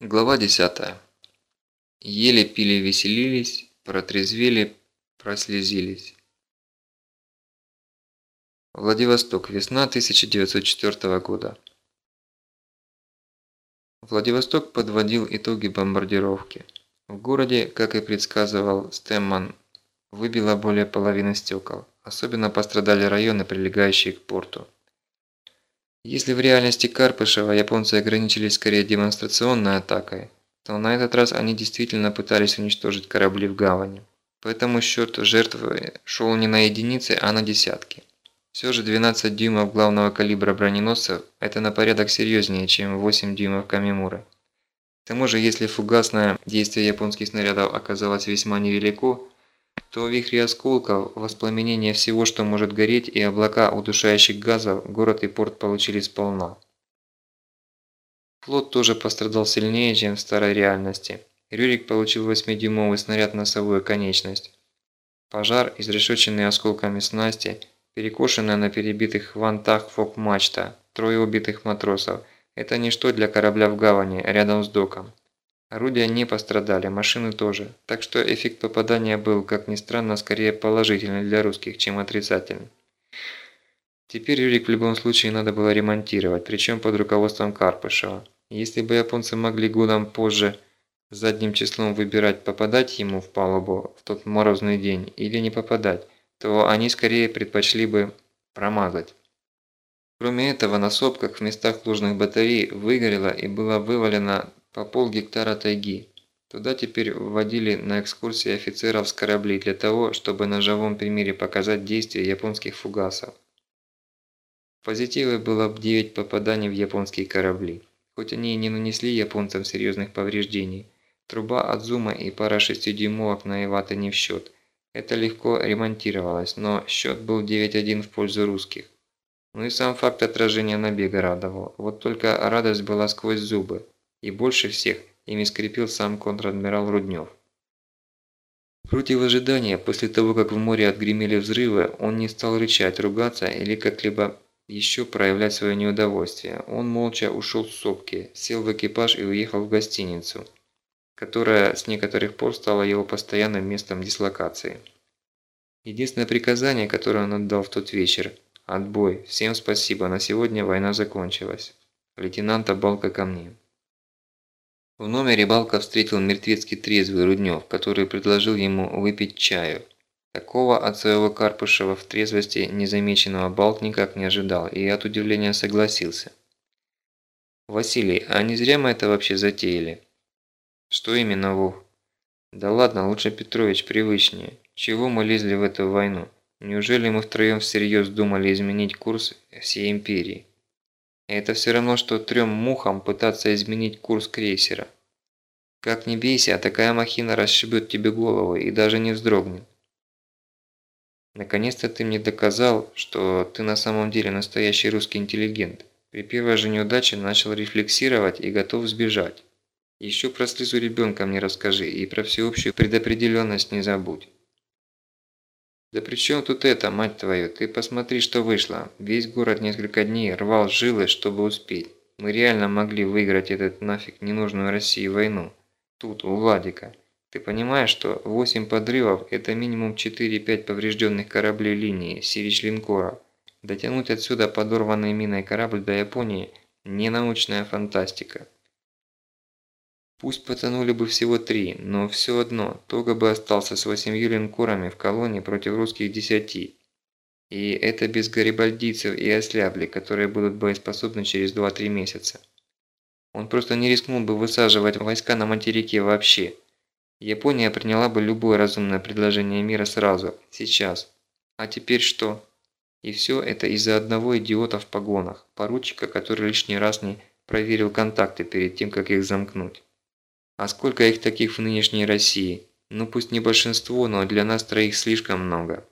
Глава 10. Ели, пили, веселились, протрезвели, прослезились. Владивосток. Весна 1904 года. Владивосток подводил итоги бомбардировки. В городе, как и предсказывал Стэмман, выбило более половины стекол. Особенно пострадали районы, прилегающие к порту. Если в реальности Карпышева японцы ограничились скорее демонстрационной атакой, то на этот раз они действительно пытались уничтожить корабли в гавани. Поэтому счет жертв шел не на единицы, а на десятки. Все же 12 дюймов главного калибра броненосцев – это на порядок серьезнее, чем 8 дюймов Камимуры. К тому же, если фугасное действие японских снарядов оказалось весьма невелико, то вихри осколков, воспламенение всего, что может гореть, и облака удушающих газов город и порт получили сполна. Флот тоже пострадал сильнее, чем в старой реальности. Рюрик получил 8-дюймовый снаряд носовую конечность. Пожар, изрешеченный осколками снасти, перекошенная на перебитых вантах фок-мачта, трое убитых матросов – это ничто для корабля в гавани, рядом с доком. Орудия не пострадали, машины тоже, так что эффект попадания был, как ни странно, скорее положительный для русских, чем отрицательный. Теперь Юрик в любом случае надо было ремонтировать, причем под руководством Карпышева. Если бы японцы могли годом позже задним числом выбирать, попадать ему в палубу в тот морозный день или не попадать, то они скорее предпочли бы промазать. Кроме этого, на сопках в местах ложных батарей выгорело и было вывалено по полгектара тайги. Туда теперь вводили на экскурсии офицеров с кораблей для того, чтобы на живом примере показать действия японских фугасов. Позитивы было 9 попаданий в японские корабли. Хоть они и не нанесли японцам серьезных повреждений, труба от зума и пара 6-дюймовок на Ивата не в счет. Это легко ремонтировалось, но счет был 9-1 в пользу русских. Ну и сам факт отражения набега радовал. Вот только радость была сквозь зубы. И больше всех ими скрепил сам контр-адмирал Руднев. Против ожидания, после того, как в море отгремели взрывы, он не стал рычать, ругаться или как-либо еще проявлять свое неудовольствие. Он молча ушел с сопки, сел в экипаж и уехал в гостиницу, которая с некоторых пор стала его постоянным местом дислокации. Единственное приказание, которое он отдал в тот вечер – «Отбой, всем спасибо, на сегодня война закончилась. Лейтенанта Балка ко мне». В номере Балка встретил мертвецкий трезвый Руднев, который предложил ему выпить чаю. Такого от своего Карпышева в трезвости незамеченного Балк никак не ожидал и от удивления согласился. «Василий, а не зря мы это вообще затеяли?» «Что именно, Вов?» «Да ладно, лучше Петрович привычнее. Чего мы лезли в эту войну? Неужели мы втроем всерьез думали изменить курс всей империи?» Это все равно, что трем мухам пытаться изменить курс крейсера. Как ни бейся, а такая махина расшибет тебе голову и даже не вздрогнет. Наконец-то ты мне доказал, что ты на самом деле настоящий русский интеллигент. При первой же неудаче начал рефлексировать и готов сбежать. Еще про слезу ребенка мне расскажи и про всеобщую предопределенность не забудь. «Да при чем тут это, мать твою? Ты посмотри, что вышло. Весь город несколько дней рвал жилы, чтобы успеть. Мы реально могли выиграть этот нафиг ненужную России войну. Тут, у Владика. Ты понимаешь, что 8 подрывов – это минимум 4-5 поврежденных кораблей линии, сирич линкоров. Дотянуть отсюда подорванный миной корабль до Японии – не научная фантастика. Пусть потонули бы всего три, но все одно, Тога бы остался с восемью линкорами в колонии против русских десяти. И это без гарибальдийцев и ослябли, которые будут боеспособны через 2-3 месяца. Он просто не рискнул бы высаживать войска на материке вообще. Япония приняла бы любое разумное предложение мира сразу, сейчас. А теперь что? И все это из-за одного идиота в погонах, поручика, который лишний раз не проверил контакты перед тем, как их замкнуть. А сколько их таких в нынешней России? Ну пусть не большинство, но для нас троих слишком много.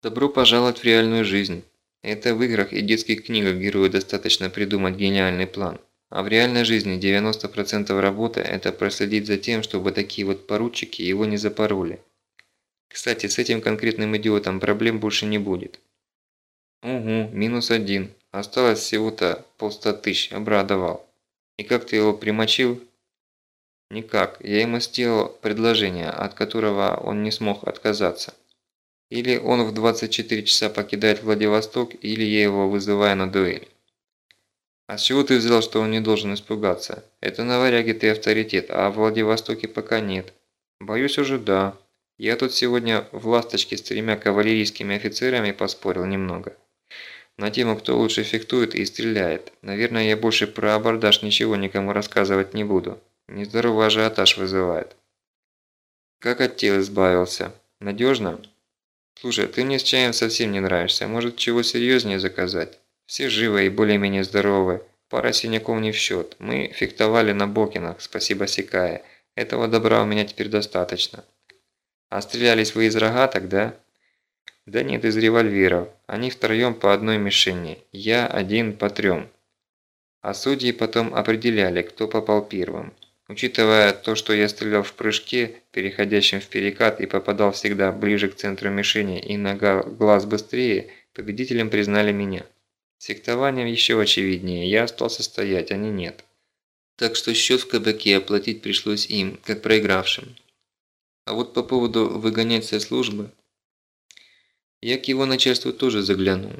Добро пожаловать в реальную жизнь. Это в играх и детских книгах герою достаточно придумать гениальный план. А в реальной жизни 90% работы – это проследить за тем, чтобы такие вот поручики его не запороли. Кстати, с этим конкретным идиотом проблем больше не будет. Угу, минус один. Осталось всего-то полста тысяч, обрадовал. И как ты его примочил? Никак. Я ему сделал предложение, от которого он не смог отказаться. Или он в 24 часа покидает Владивосток, или я его вызываю на дуэль. А с чего ты взял, что он не должен испугаться? Это на варяге ты авторитет, а в Владивостоке пока нет. Боюсь уже да. Я тут сегодня в «Ласточке» с тремя кавалерийскими офицерами поспорил немного. На тему, кто лучше фехтует и стреляет. Наверное, я больше про абордаж ничего никому рассказывать не буду. Нездоровый ажиотаж вызывает. Как от тел избавился? Надежно? Слушай, ты мне с чаем совсем не нравишься. Может, чего серьезнее заказать? Все живы и более-менее здоровы. Пара синяков не в счет. Мы фехтовали на Бокинах, спасибо Сикае. Этого добра у меня теперь достаточно. А стрелялись вы из рогаток, да? Да нет, из револьверов. Они втроем по одной мишени. Я один по трем. А судьи потом определяли, кто попал первым. Учитывая то, что я стрелял в прыжке, переходящем в перекат и попадал всегда ближе к центру мишени и на глаз быстрее, победителем признали меня. Сектованием еще очевиднее, я остался стоять, они нет. Так что счет в кабаке оплатить пришлось им, как проигравшим. А вот по поводу выгонять со службы, я к его начальству тоже заглянул.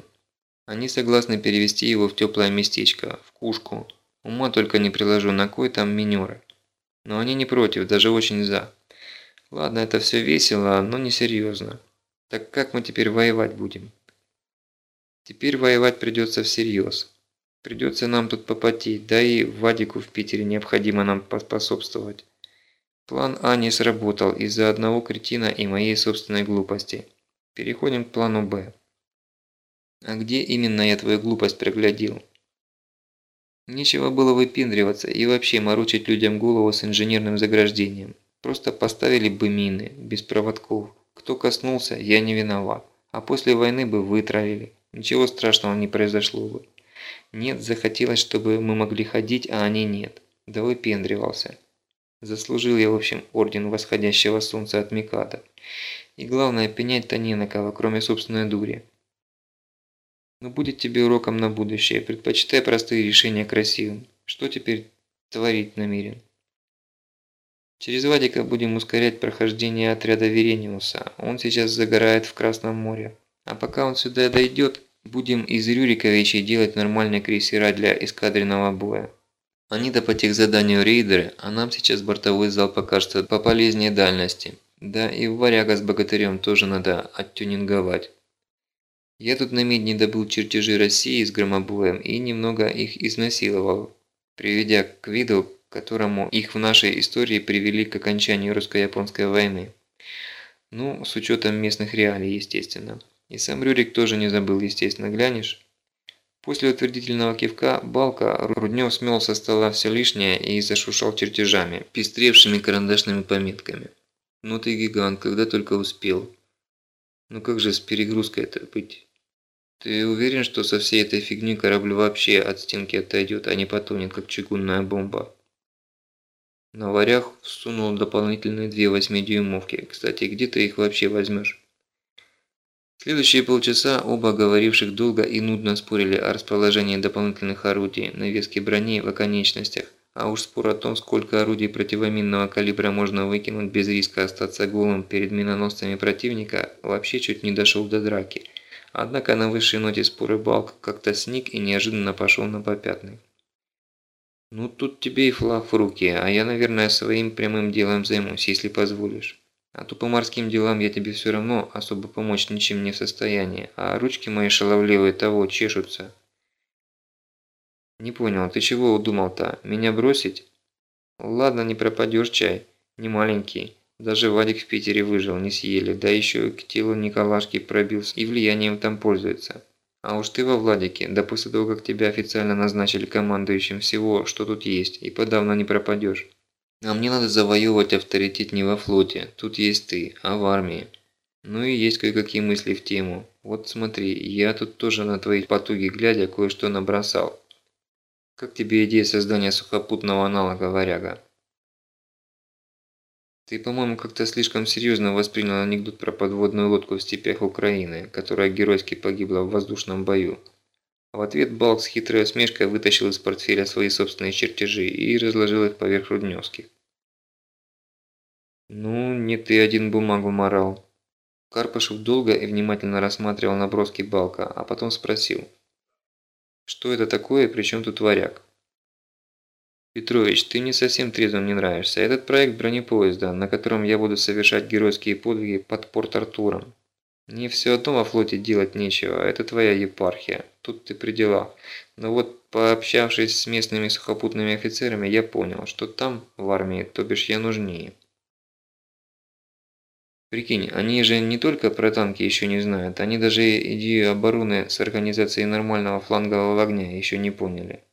Они согласны перевести его в теплое местечко, в Кушку. Ума только не приложу, на кой там минеры. Но они не против, даже очень за. Ладно, это все весело, но не серьезно. Так как мы теперь воевать будем? Теперь воевать придется всерьез. Придется нам тут попотеть, да и Вадику в Питере необходимо нам поспособствовать. План А не сработал из-за одного кретина и моей собственной глупости. Переходим к плану Б. А где именно я твою глупость проглядел? Нечего было выпендриваться и вообще морочить людям голову с инженерным заграждением. Просто поставили бы мины, без проводков. Кто коснулся, я не виноват. А после войны бы вытравили. Ничего страшного не произошло бы. Нет, захотелось, чтобы мы могли ходить, а они нет. Да выпендривался. Заслужил я, в общем, орден восходящего солнца от Микада. И главное, пенять-то не на кого, кроме собственной дури. Но будет тебе уроком на будущее. Предпочитай простые решения красивым. Что теперь творить намерен? Через Вадика будем ускорять прохождение отряда Верениуса. Он сейчас загорает в Красном море. А пока он сюда дойдет, будем из Рюриковичей делать нормальные крейсера для эскадренного боя. Они-то по тех заданию рейдеры, а нам сейчас бортовой зал покажется по полезнее дальности. Да и варяга с богатырем тоже надо оттюнинговать. Я тут на медне добыл чертежи России с громобоем и немного их изнасиловал, приведя к виду, которому их в нашей истории привели к окончанию русско-японской войны. Ну, с учетом местных реалий, естественно. И сам Рюрик тоже не забыл, естественно, глянешь. После утвердительного кивка Балка Руднев смел со стола все лишнее и зашушал чертежами, пестревшими карандашными пометками. «Ну ты гигант, когда только успел». «Ну как же с перегрузкой это быть?» «Ты уверен, что со всей этой фигней корабль вообще от стенки отойдет, а не потонет, как чугунная бомба?» На варях всунул дополнительные две восьмидюймовки. Кстати, где ты их вообще возьмешь? Следующие полчаса оба говоривших долго и нудно спорили о расположении дополнительных орудий, навеске брони в оконечностях, а уж спор о том, сколько орудий противоминного калибра можно выкинуть без риска остаться голым перед миноносцами противника, вообще чуть не дошел до драки. Однако на высшей ноте споры Балк как-то сник и неожиданно пошел на попятный. «Ну тут тебе и флаг в руки, а я, наверное, своим прямым делом займусь, если позволишь». А то по морским делам я тебе все равно особо помочь ничем не в состоянии, а ручки мои шаловливые того чешутся. Не понял, ты чего удумал-то? Меня бросить? Ладно, не пропадешь чай. Не маленький. Даже Вадик в Питере выжил, не съели. Да еще к телу Николашки пробился и влиянием там пользуется. А уж ты во Владике, да после того, как тебя официально назначили командующим всего, что тут есть, и подавно не пропадешь. А мне надо завоевывать авторитет не во флоте, тут есть ты, а в армии. Ну и есть кое-какие мысли в тему. Вот смотри, я тут тоже на твои потуги глядя кое-что набросал. Как тебе идея создания сухопутного аналога варяга? Ты, по-моему, как-то слишком серьезно воспринял анекдот про подводную лодку в степях Украины, которая геройски погибла в воздушном бою. В ответ Балк с хитрой усмешкой вытащил из портфеля свои собственные чертежи и разложил их поверх Рудневских. «Ну, не ты один бумагу морал». Карпышев долго и внимательно рассматривал наброски Балка, а потом спросил. «Что это такое и при чем тут варяг?» «Петрович, ты не совсем трезвым не нравишься. Этот проект бронепоезда, на котором я буду совершать геройские подвиги под Порт-Артуром. Мне все одно во флоте делать нечего, это твоя епархия, тут ты при делах. Но вот пообщавшись с местными сухопутными офицерами, я понял, что там, в армии, то бишь я нужнее. Прикинь, они же не только про танки еще не знают, они даже идею обороны с организацией нормального флангового огня еще не поняли.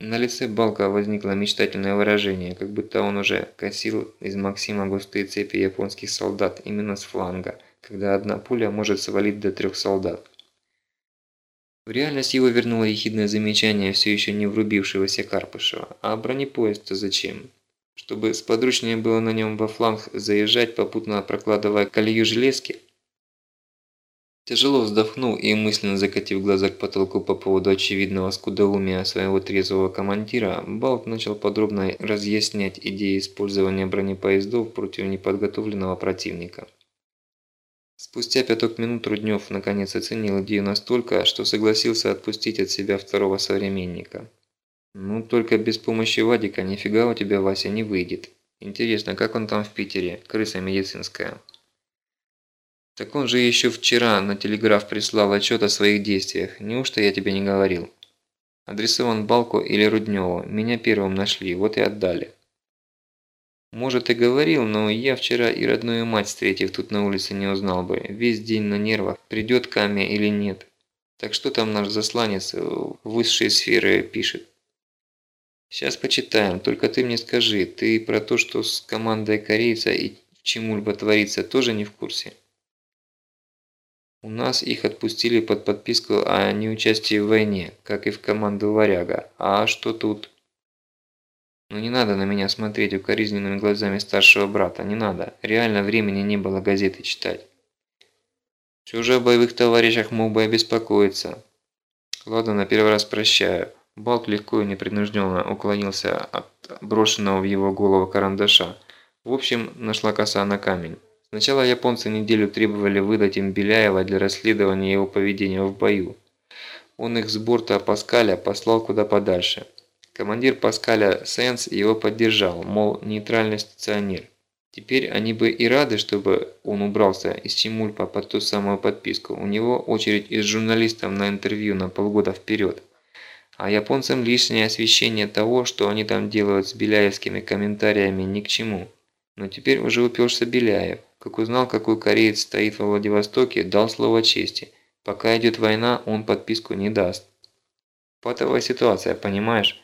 На лице Балка возникло мечтательное выражение, как будто он уже косил из Максима густые цепи японских солдат именно с фланга, когда одна пуля может свалить до трех солдат. В реальность его вернуло ехидное замечание все еще не врубившегося Карпышева. А бронепоезд-то зачем? Чтобы сподручнее было на нем во фланг заезжать, попутно прокладывая колею железки? Тяжело вздохнул и мысленно закатив глаза к потолку по поводу очевидного скудоумия своего трезвого командира, Балк начал подробно разъяснять идеи использования бронепоездов против неподготовленного противника. Спустя пяток минут Руднев наконец оценил идею настолько, что согласился отпустить от себя второго современника. «Ну, только без помощи Вадика нифига у тебя, Вася, не выйдет. Интересно, как он там в Питере, крыса медицинская?» Так он же еще вчера на телеграф прислал отчет о своих действиях. Неужто я тебе не говорил? Адресован Балку или Рудневу. Меня первым нашли, вот и отдали. Может и говорил, но я вчера и родную мать встретив тут на улице не узнал бы. Весь день на нервах, придет Каме или нет. Так что там наш засланец высшие сферы пишет? Сейчас почитаем, только ты мне скажи, ты про то, что с командой корейца и чему-либо творится, тоже не в курсе? У нас их отпустили под подписку о неучастии в войне, как и в команду «Варяга». А что тут? Ну не надо на меня смотреть укоризненными глазами старшего брата, не надо. Реально времени не было газеты читать. Все же о боевых товарищах мог бы обеспокоиться. Ладно, на первый раз прощаю. Балк легко и непринужденно уклонился от брошенного в его голову карандаша. В общем, нашла коса на камень. Сначала японцы неделю требовали выдать им Беляева для расследования его поведения в бою. Он их с борта Паскаля послал куда подальше. Командир Паскаля Сенс его поддержал, мол, нейтральный стационер. Теперь они бы и рады, чтобы он убрался из Чемульпа под ту самую подписку. У него очередь из журналистов на интервью на полгода вперед. А японцам лишнее освещение того, что они там делают с беляевскими комментариями, ни к чему. Но теперь уже уперся Беляев. Как узнал, какой кореец стоит во Владивостоке, дал слово чести. Пока идет война, он подписку не даст. Патовая ситуация, понимаешь?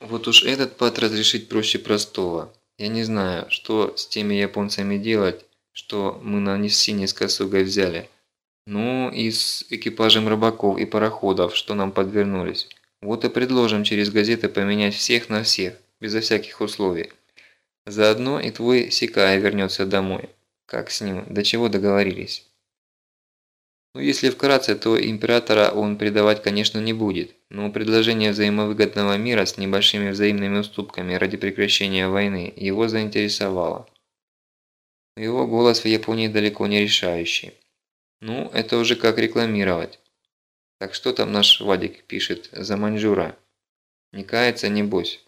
Вот уж этот пат разрешить проще простого. Я не знаю, что с теми японцами делать, что мы на Ниссине с Косугой взяли. Ну и с экипажем рыбаков и пароходов, что нам подвернулись. Вот и предложим через газеты поменять всех на всех, безо всяких условий. Заодно и твой Сикай вернется домой. Как с ним? До чего договорились? Ну, если вкратце, то императора он предавать, конечно, не будет, но предложение взаимовыгодного мира с небольшими взаимными уступками ради прекращения войны его заинтересовало. Его голос в Японии далеко не решающий. Ну, это уже как рекламировать. Так что там наш Вадик пишет за Маньчжура? Не кается, небось?